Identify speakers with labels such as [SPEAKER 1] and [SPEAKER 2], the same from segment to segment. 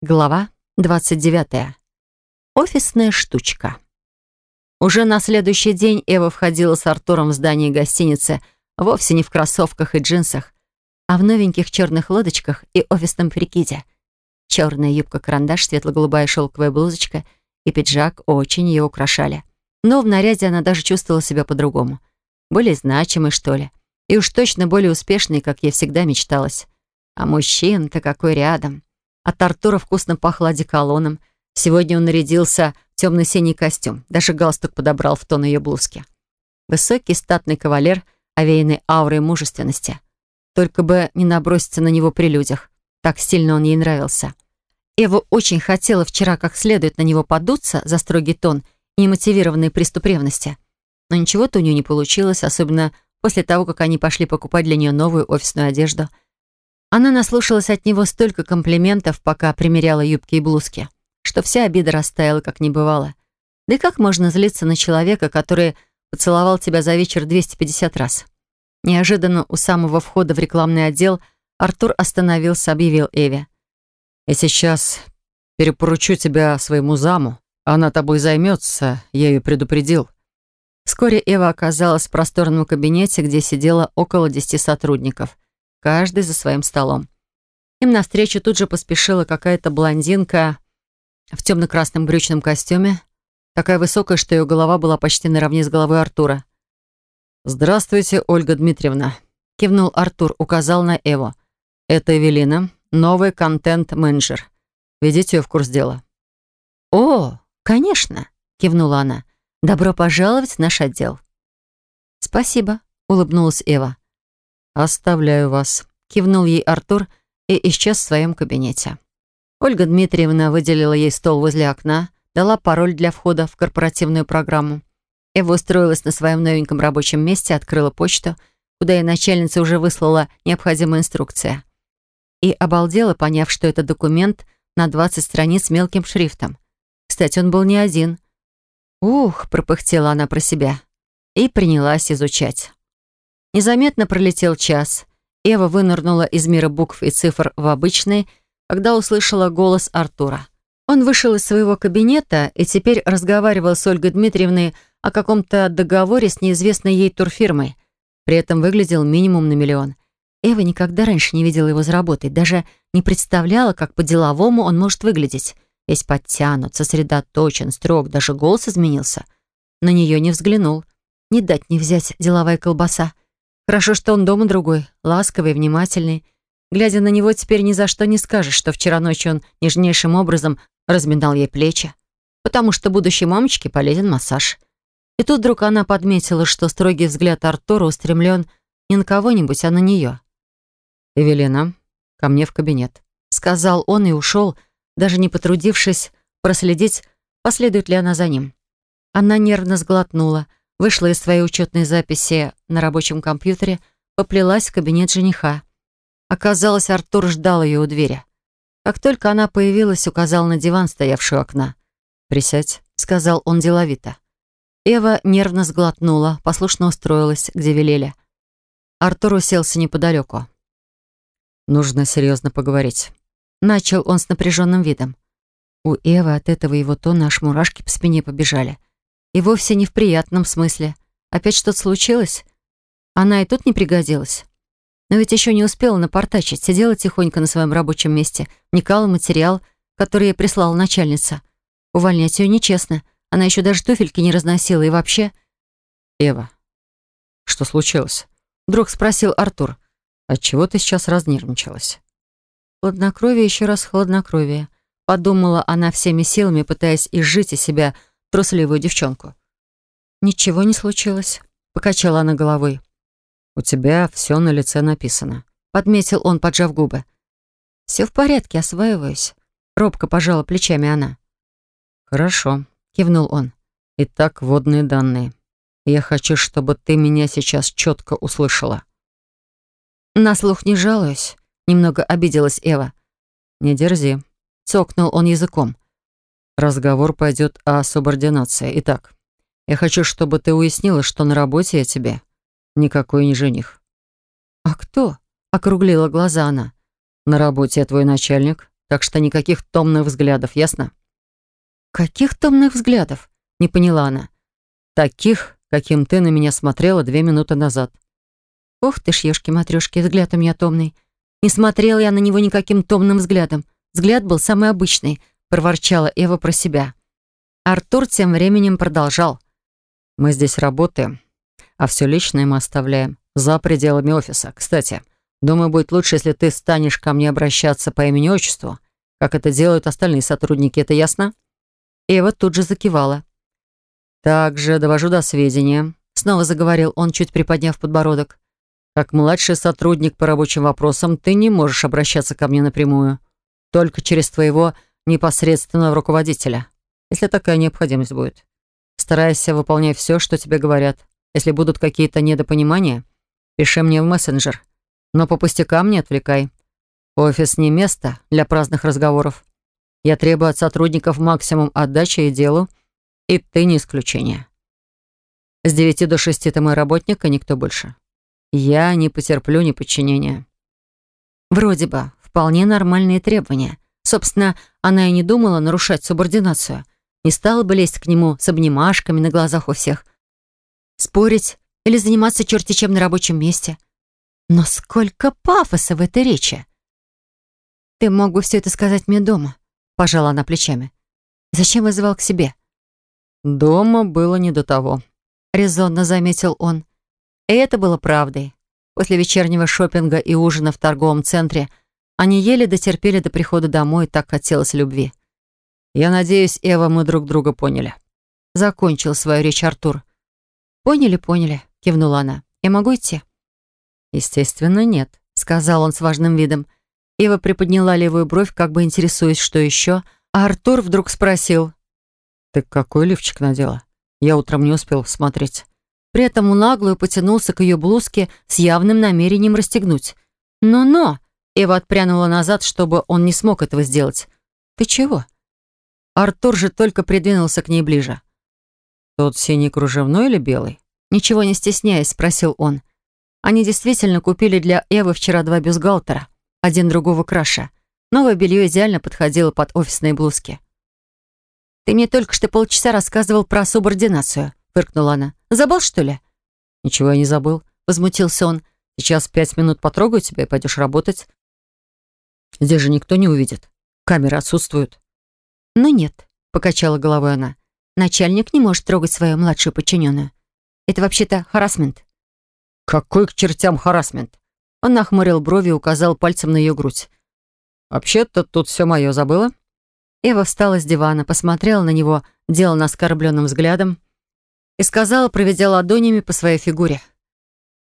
[SPEAKER 1] Глава 29. Офисная штучка. Уже на следующий день Эва входила с Артуром в здание гостиницы вовсе не в кроссовках и джинсах, а в новеньких черных лодочках и офисном прикиде. Черная юбка-карандаш, светло-голубая шелковая блузочка и пиджак очень ее украшали. Но в наряде она даже чувствовала себя по-другому. Более значимой, что ли. И уж точно более успешной, как ей всегда мечталось. А мужчин-то какой рядом. От Артура вкусно пахло одеколоном. Сегодня он нарядился в темно-синий костюм. Даже галстук подобрал в тон ее блузки. Высокий статный кавалер, овеянный аурой мужественности. Только бы не наброситься на него при людях. Так сильно он ей нравился. Эва очень хотела вчера как следует на него подуться за строгий тон и немотивированные приступ ревности. Но ничего-то у нее не получилось, особенно после того, как они пошли покупать для нее новую офисную одежду — она наслушалась от него столько комплиментов, пока примеряла юбки и блузки, что вся обида растаяла, как не бывало. Да и как можно злиться на человека, который поцеловал тебя за вечер 250 раз? Неожиданно у самого входа в рекламный отдел Артур остановился, объявил Эве. «Я сейчас перепоручу тебя своему заму. Она тобой займется, я ее предупредил». Вскоре Эва оказалась в просторном кабинете, где сидело около десяти сотрудников — каждый за своим столом. Им навстречу тут же поспешила какая-то блондинка в темно-красном брючном костюме, такая высокая, что ее голова была почти наравне с головой Артура. «Здравствуйте, Ольга Дмитриевна», — кивнул Артур, указал на Эву. «Это Эвелина, новый контент-менеджер. Ведите ее в курс дела».
[SPEAKER 2] «О, конечно», — кивнула она. «Добро пожаловать в наш отдел».
[SPEAKER 1] «Спасибо», — улыбнулась Эва.
[SPEAKER 2] «Оставляю вас», — кивнул ей Артур и исчез в своем кабинете. Ольга Дмитриевна выделила ей стол возле окна, дала пароль для входа в корпоративную программу. Эва устроилась на своем новеньком рабочем месте, открыла почту, куда ей начальница уже выслала необходимая инструкция. И обалдела, поняв, что это документ на 20 страниц мелким шрифтом. Кстати, он был не один. «Ух», — пропыхтела она про себя и принялась изучать. Незаметно пролетел час. Эва вынырнула из мира букв и цифр в обычный, когда услышала голос Артура. Он вышел из своего кабинета и теперь разговаривал с Ольгой Дмитриевной о каком-то договоре с неизвестной ей турфирмой. При этом выглядел минимум на миллион. Эва никогда раньше не видела его за работой, даже не представляла, как по-деловому он может выглядеть. Весь подтянут, сосредоточен, строг, даже голос изменился. На нее не взглянул. Не дать не взять деловая колбаса. Хорошо, что он дома другой, ласковый, внимательный. Глядя на него, теперь ни за что не скажешь, что вчера ночью он нежнейшим образом разминал ей плечи, потому что будущей мамочке полезен массаж. И тут вдруг она подметила, что строгий взгляд Артура устремлен не на кого-нибудь, а на нее. «Эвелина, ко мне в кабинет», — сказал он и ушел, даже не потрудившись проследить, последует ли она за ним. Она нервно сглотнула — вышла из своей учетной записи на рабочем компьютере, поплелась в кабинет жениха. Оказалось, Артур ждал ее у двери. Как только она появилась, указал на диван, стоявший у окна. «Присядь», — сказал он деловито. Эва нервно сглотнула, послушно устроилась, где велели. Артур уселся неподалеку. «Нужно серьезно поговорить». Начал он с напряженным видом. У Эвы от этого его тона аж мурашки по спине побежали. И вовсе не в приятном смысле. Опять что-то случилось? Она и тут не пригодилась. Но ведь еще не успела напортачить, сидела тихонько на своем рабочем месте, вникала материал, который ей прислала начальница. Увольнять ее нечестно. Она еще даже туфельки не разносила и вообще... «Эва, что случилось?» Вдруг спросил Артур. «Отчего ты сейчас разнервничалась?» Хладнокровие еще раз хладнокровие. Подумала она всеми силами, пытаясь изжить из себя трусливую девчонку. «Ничего не случилось», — покачала она головой. «У тебя все на лице написано», — подметил он, поджав губы. «Все в порядке, осваиваюсь», — робко пожала плечами она. «Хорошо», — кивнул он. «Итак, водные данные. Я хочу, чтобы ты меня сейчас четко услышала». «На слух не жалуюсь», — немного обиделась Эва. «Не дерзи», — цокнул он языком. Разговор пойдет о субординации. Итак, я хочу, чтобы ты уяснила, что на работе я тебе никакой не жених. «А кто?» — округлила глаза она. «На работе я твой начальник, так что никаких томных взглядов, ясно?»
[SPEAKER 1] «Каких томных взглядов?» — не поняла она.
[SPEAKER 2] «Таких, каким ты на меня смотрела две минуты назад».
[SPEAKER 1] «Ух ты ж, ешки-матрёшки, взгляд у меня томный. Не смотрела я на него никаким томным взглядом. Взгляд был самый обычный», — проворчала Эва про себя. Артур тем временем продолжал.
[SPEAKER 2] «Мы здесь работаем, а все личное мы оставляем за пределами офиса. Кстати, думаю, будет лучше, если ты станешь ко мне обращаться по имени-отчеству, как это делают остальные сотрудники, это ясно?»
[SPEAKER 1] Эва тут же закивала.
[SPEAKER 2] «Также довожу до сведения», — снова заговорил он, чуть приподняв подбородок. «Как младший сотрудник по рабочим вопросам ты не можешь обращаться ко мне напрямую, только через твоего непосредственного руководителя, если такая необходимость будет. Старайся выполнять все, что тебе говорят. Если будут какие-то недопонимания, пиши мне в мессенджер. Но по пустякам не отвлекай. Офис не место для праздных разговоров. Я требую от сотрудников максимум отдачи и делу, и ты не исключение. С девяти до шести ты мой работник, и никто больше. Я не потерплю неподчинения.
[SPEAKER 1] Вроде бы, вполне нормальные требования. Собственно, она и не думала нарушать субординацию. Не стала бы лезть к нему с обнимашками на глазах у всех. Спорить или заниматься черти чем на рабочем месте. Но сколько пафоса в этой речи! «Ты мог бы все это сказать мне дома», — пожала она плечами. «Зачем вызывал к себе?»
[SPEAKER 2] «Дома было не до того», —
[SPEAKER 1] резонно заметил он. И это было правдой. После вечернего шопинга и ужина в торговом центре они еле дотерпели до прихода домой, так хотелось любви.
[SPEAKER 2] «Я надеюсь, Эва, мы друг друга поняли».
[SPEAKER 1] Закончил свою речь Артур. «Поняли, поняли», — кивнула она. «Я могу идти?»
[SPEAKER 2] «Естественно, нет», — сказал он с важным видом. Эва приподняла левую бровь, как бы интересуясь, что еще, а Артур вдруг спросил. «Ты какой лифчик надела? Я утром не успел смотреть».
[SPEAKER 1] При этом он наглую потянулся к ее блузке с явным намерением расстегнуть. «Но-но!» Эва отпрянула назад, чтобы он не смог этого сделать. «Ты чего?» Артур же только придвинулся к ней ближе.
[SPEAKER 2] «Тот синий кружевной или белый?»
[SPEAKER 1] Ничего не стесняясь, спросил он. Они действительно купили для Эвы вчера два бюстгальтера, один другого краше. Новое белье идеально подходило под офисные блузки. «Ты мне только что полчаса рассказывал про субординацию», — фыркнула она. «Забыл, что ли?»
[SPEAKER 2] «Ничего я не забыл», — возмутился он. «Сейчас пять минут потрогаю тебя и пойдешь работать. Здесь же никто не увидит. Камеры отсутствуют».
[SPEAKER 1] «Ну нет», — покачала головой она. «Начальник не может трогать свою младшую подчиненную. Это вообще-то харасмент».
[SPEAKER 2] «Какой к чертям харасмент?»
[SPEAKER 1] Он нахмурил брови и указал пальцем на ее грудь.
[SPEAKER 2] «Вообще-то тут все мое забыла».
[SPEAKER 1] Эва встала с дивана, посмотрела на него, делала оскорбленным взглядом и сказала, проведя ладонями по своей фигуре.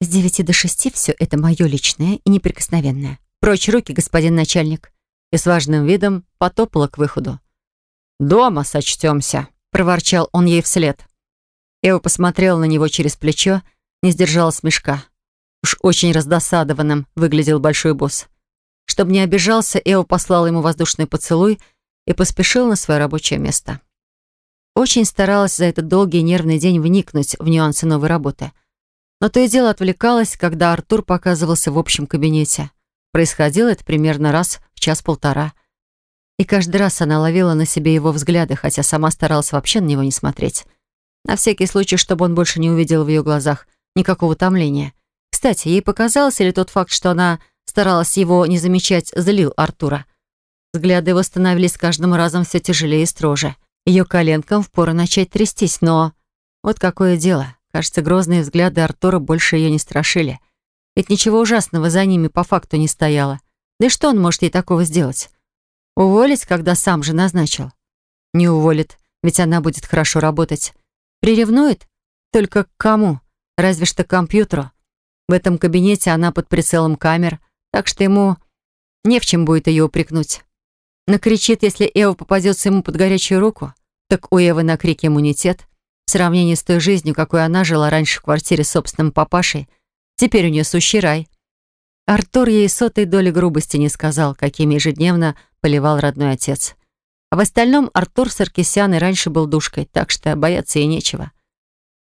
[SPEAKER 1] «С девяти до шести все это мое личное и неприкосновенное. «Прочь руки, господин начальник!» И с важным видом потопала к выходу.
[SPEAKER 2] «Дома сочтемся!» — проворчал он ей вслед.
[SPEAKER 1] Эва посмотрела на него через плечо, не сдержала смешка. Уж очень раздосадованным выглядел большой босс. Чтобы не обижался, Эва послала ему воздушный поцелуй и поспешила на свое рабочее место. Очень старалась за этот долгий нервный день вникнуть в нюансы новой работы. Но то и дело отвлекалась, когда Артур показывался в общем кабинете. Происходило это примерно раз в час-полтора. И каждый раз она ловила на себе его взгляды, хотя сама старалась вообще на него не смотреть. На всякий случай, чтобы он больше не увидел в ее глазах никакого томления. Кстати, ей показалось, или тот факт, что она старалась его не замечать, злил Артура. Взгляды его становились каждым разом все тяжелее и строже. Ее коленкам впору начать трястись, но... Вот какое дело. Кажется, грозные взгляды Артура больше ее не страшили. Ведь ничего ужасного за ними по факту не стояло. Да и что он может ей такого сделать? Уволить, когда сам же назначил? Не уволит, ведь она будет хорошо работать. Приревнует? Только к кому? Разве что к компьютеру. В этом кабинете она под прицелом камер, так что ему не в чем будет ее упрекнуть. Накричит, если Эва попадется ему под горячую руку, так у Эвы на крик иммунитет. В сравнении с той жизнью, какой она жила раньше в квартире с собственным папашей, Теперь у нее сущий рай. Артур ей сотой доли грубости не сказал, какими ежедневно поливал родной отец. А в остальном Артур Саркисян и раньше был душкой, так что бояться ей нечего.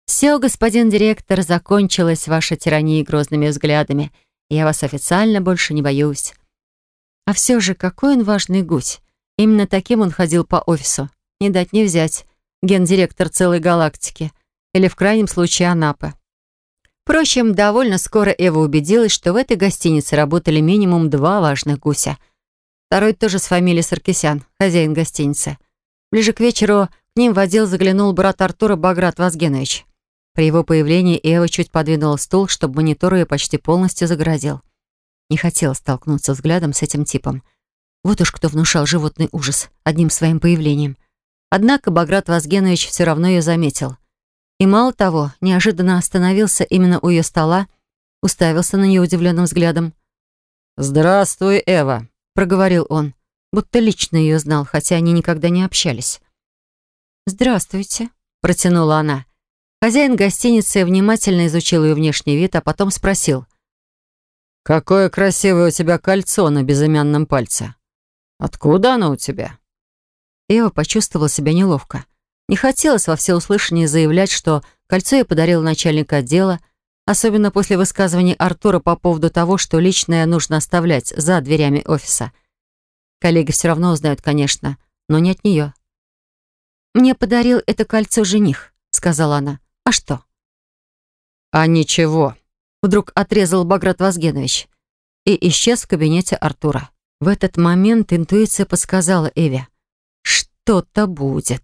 [SPEAKER 1] «Все, господин директор, закончилась ваша тирания грозными взглядами. Я вас официально больше не боюсь». А все же, какой он важный гусь. Именно таким он ходил по офису. Не дать не взять. Гендиректор целой галактики. Или, в крайнем случае, Анапы. Впрочем, довольно скоро Эва убедилась, что в этой гостинице работали минимум два важных гуся. Второй тоже с фамилией Саркисян, хозяин гостиницы. Ближе к вечеру к ним в отдел заглянул брат Артура Баграт Вазгенович. При его появлении Эва чуть подвинула стул, чтобы монитор ее почти полностью загородил. Не хотела столкнуться взглядом с этим типом. Вот уж кто внушал животный ужас одним своим появлением. Однако Баграт Вазгенович все равно ее заметил. И мало того, неожиданно остановился именно у ее стола, уставился на нее удивленным взглядом.
[SPEAKER 2] «Здравствуй, Эва», —
[SPEAKER 1] проговорил он, будто лично ее знал, хотя они никогда не общались. «Здравствуйте», — протянула она. Хозяин гостиницы внимательно изучил ее внешний вид, а потом спросил.
[SPEAKER 2] «Какое красивое у тебя кольцо на безымянном пальце. Откуда оно у тебя?»
[SPEAKER 1] Эва почувствовала себя неловко. Не хотелось во всеуслышание заявлять, что кольцо ей подарил начальник отдела, особенно после высказываний Артура по поводу того, что личное нужно оставлять за дверями офиса. Коллеги все равно узнают, конечно, но не от нее. «Мне подарил это кольцо жених», — сказала она. «А что?»
[SPEAKER 2] «А ничего», —
[SPEAKER 1] вдруг отрезал Баграт Вазгенович и исчез в кабинете Артура. В этот момент интуиция подсказала Эве. «Что-то будет».